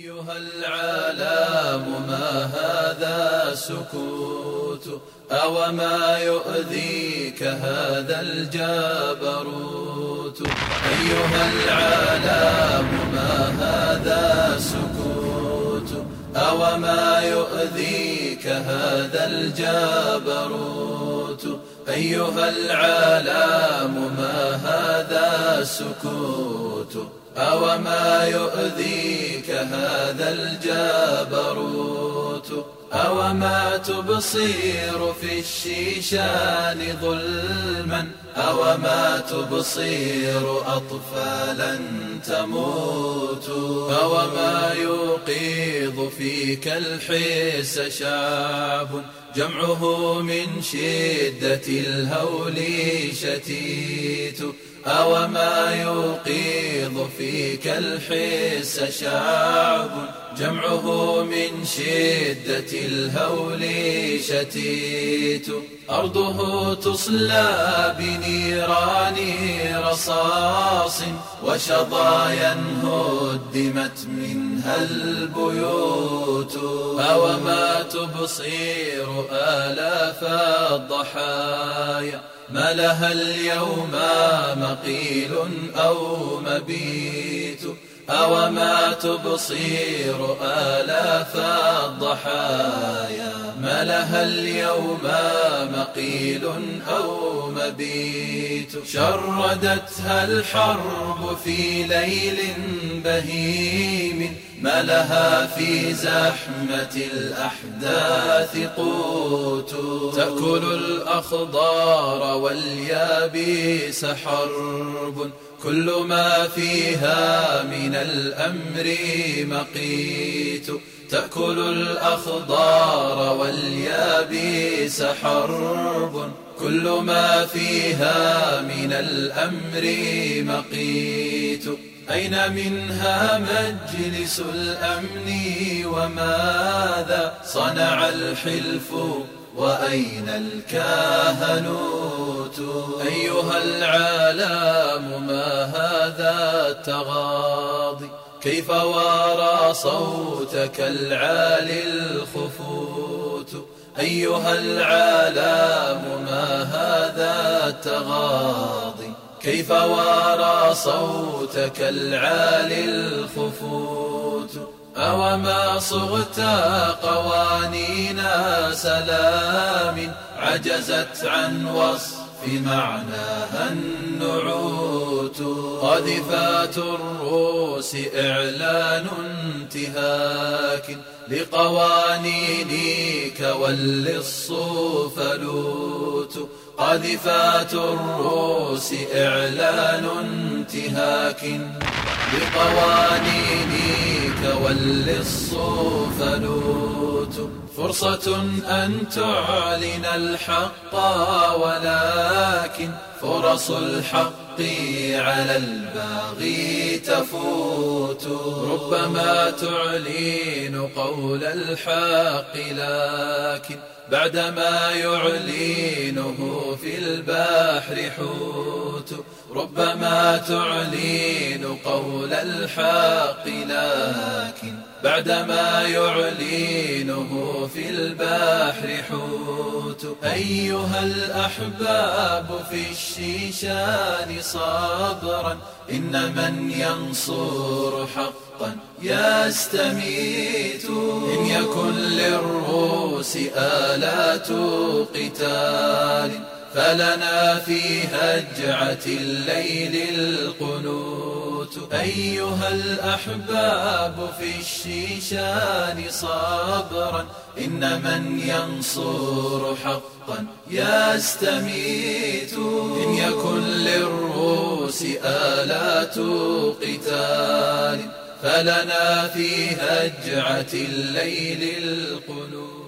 أيها العالم ما هذا سكوت؟ أو ما يؤذيك هذا الجبروت؟ أيها العالم ما هذا سكوت؟ أو ما يؤذيك هذا الجبروت؟ أيها العالم ما هذا سكوت؟ أو ما يؤذيك هذا الجبروت؟ أو ما تبصير في الشيشان ظلما؟ أو ما تبصير أطفالا تموت؟ أو ما يوقظ فيك الحس شعب جمعه من شدة الهول شتيت؟ أو ما يوقظ فيك الحس شعب جمعه من شدة الهول شتيت أرضه تصلى بنيران رصاص وشظايا هدمت منها البيوت أو ما تبصير آلاف الضحايا ما لها اليوم مقيل أو مبيت أو ما تبصير آلاف الضحايا ما لها اليوم مقيل أو مبيت شردتها الحرب في ليل بهيم ما لها في زحمة الأحداث قوت. تأكل الأخضار واليابس حرب. كل ما فيها من الأمر مقيت. تأكل الأخضار واليابس حرب. كل ما فيها من الأمر مقيت. أين منها مجلس الأمن وماذا صنع الحلف وأين الكاهنوت؟ أيها العالم ما هذا التغاضي؟ كيف وارى صوتك العالي الخفوت؟ أيها العالم ما هذا التغاضي؟ كيف وارى صوتك العالي الخفوت؟ أو ما صغت قوانين سلام عجزت عن وصف معناها النعوت. قذفات الروس إعلان انتهاك. لقوانينك واللص فلوت قذفات الروس إعلان انتهاك لقوانينك واللص فلوت فرصة أن تعلن الحق ولكن فرص الحق على الباغي تفوت. ربما تعلن قول الحق لكن بعدما يعلنه في البحر حوت. ربما تعلن قول الحق لكن بعدما يعلنه في البحر حوت. أيها الأحباب في الشيشان صبرا إن من ينصر حقا يستميت. إن يكن للروس آلات قتال. فلنا في هجعة الليل القنوت. أيها الأحباب في الشيشان صبرا إن من ينصر حقا يستميت. إن يكن للروس آلات قتال. فلنا في هجعة الليل القنوت.